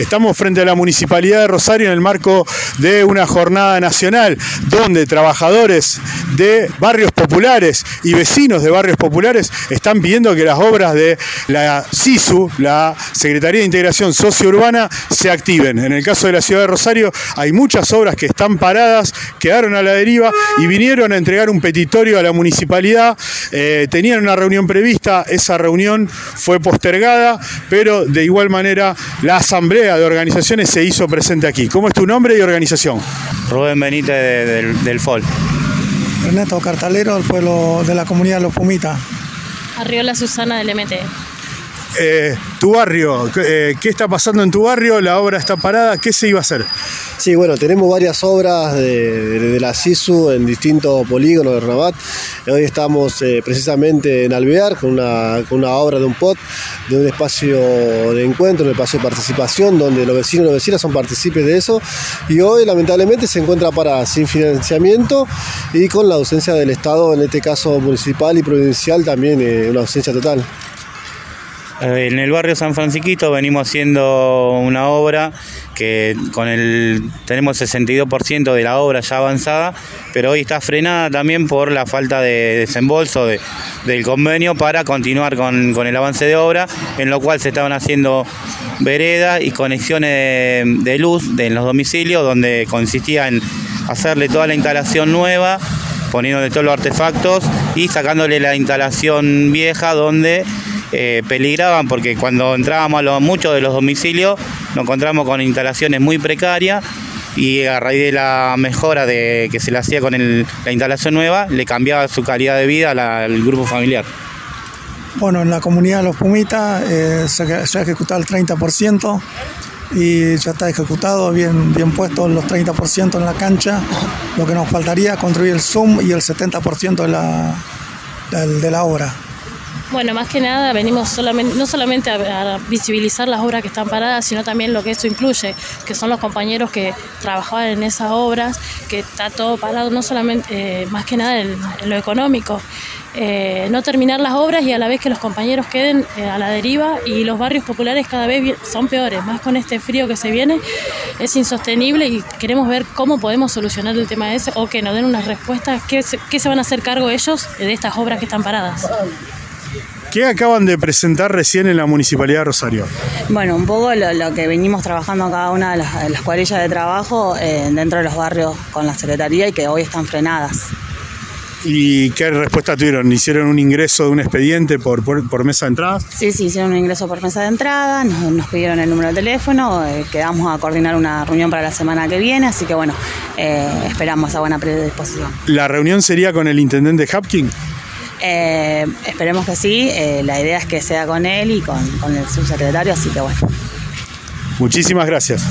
Estamos frente a la Municipalidad de Rosario en el marco de una jornada nacional donde trabajadores de barrios populares y vecinos de barrios populares están pidiendo que las obras de la SISU, la Secretaría de Integración Sociourbana, se activen. En el caso de la ciudad de Rosario hay muchas obras que están paradas, quedaron a la deriva y vinieron a entregar un petitorio a la municipalidad. Eh, tenían una reunión prevista, esa reunión fue postergada, pero de igual manera la asamblea de organizaciones se hizo presente aquí. ¿Cómo es tu nombre y organización? Rubén Benítez del, del FOL. Ernesto Cartalero, del pueblo de la comunidad de Los Pumitas. Arriola Susana del MT. Eh, tu barrio, eh, ¿qué está pasando en tu barrio? La obra está parada, ¿qué se iba a hacer? Sí, bueno, tenemos varias obras de, la SISU en distintos polígonos de Rabat. Hoy estamos eh, precisamente en Alvear con una, obra de un POT, de un espacio de encuentro, un espacio de participación, donde los vecinos y las vecinas son partícipes de eso. Y hoy, lamentablemente, se encuentra para sin financiamiento y con la ausencia del Estado, en este caso municipal y provincial, también una ausencia total. Eh, en el barrio San Francisquito venimos haciendo una obra que con el tenemos 62% de la obra ya avanzada, pero hoy está frenada también por la falta de desembolso del convenio para continuar con, el avance de obra, en lo cual se estaban haciendo veredas y conexiones de, luz en los domicilios, donde consistía en hacerle toda la instalación nueva, poniéndole todos los artefactos y sacándole la instalación vieja donde eh, peligraban porque cuando entrábamos a muchos de los domicilios nos encontramos con instalaciones muy precarias y a raíz de la mejora de, que se le hacía con la instalación nueva, le cambiaba su calidad de vida al grupo familiar. Bueno, en la comunidad de Los Pumitas eh, se, ha ejecutado el 30% y ya está ejecutado, bien, bien puesto los 30% en la cancha. Lo que nos faltaría es construir el Zoom y el 70% de la, de la obra. Bueno, más que nada venimos solamente, no solamente a, visibilizar las obras que están paradas, sino también lo que esto incluye, que son los compañeros que trabajaban en esas obras, que está todo parado, no solamente, eh, más que nada en, lo económico. Eh, no terminar las obras y a la vez que los compañeros queden eh, a la deriva y los barrios populares cada vez son peores, más con este frío que se viene, es insostenible y queremos ver cómo podemos solucionar el tema ese o que nos den unas respuestas, qué se van a hacer cargo ellos de estas obras que están paradas. ¿Qué acaban de presentar recién en la Municipalidad de Rosario? Bueno, un poco lo, que venimos trabajando cada una de las, cuadrillas de trabajo eh, dentro de los barrios con la Secretaría y que hoy están frenadas. ¿Y qué respuesta tuvieron? ¿Hicieron un ingreso de un expediente por, por, mesa de entrada? Sí, sí, hicieron un ingreso por mesa de entrada, nos, pidieron el número de teléfono, eh, quedamos a coordinar una reunión para la semana que viene, así que bueno, eh, esperamos esa buena predisposición. ¿La reunión sería con el intendente Hapkin? Eh, esperemos que sí, eh, la idea es que sea con él y con, con el subsecretario, así que bueno. Muchísimas gracias.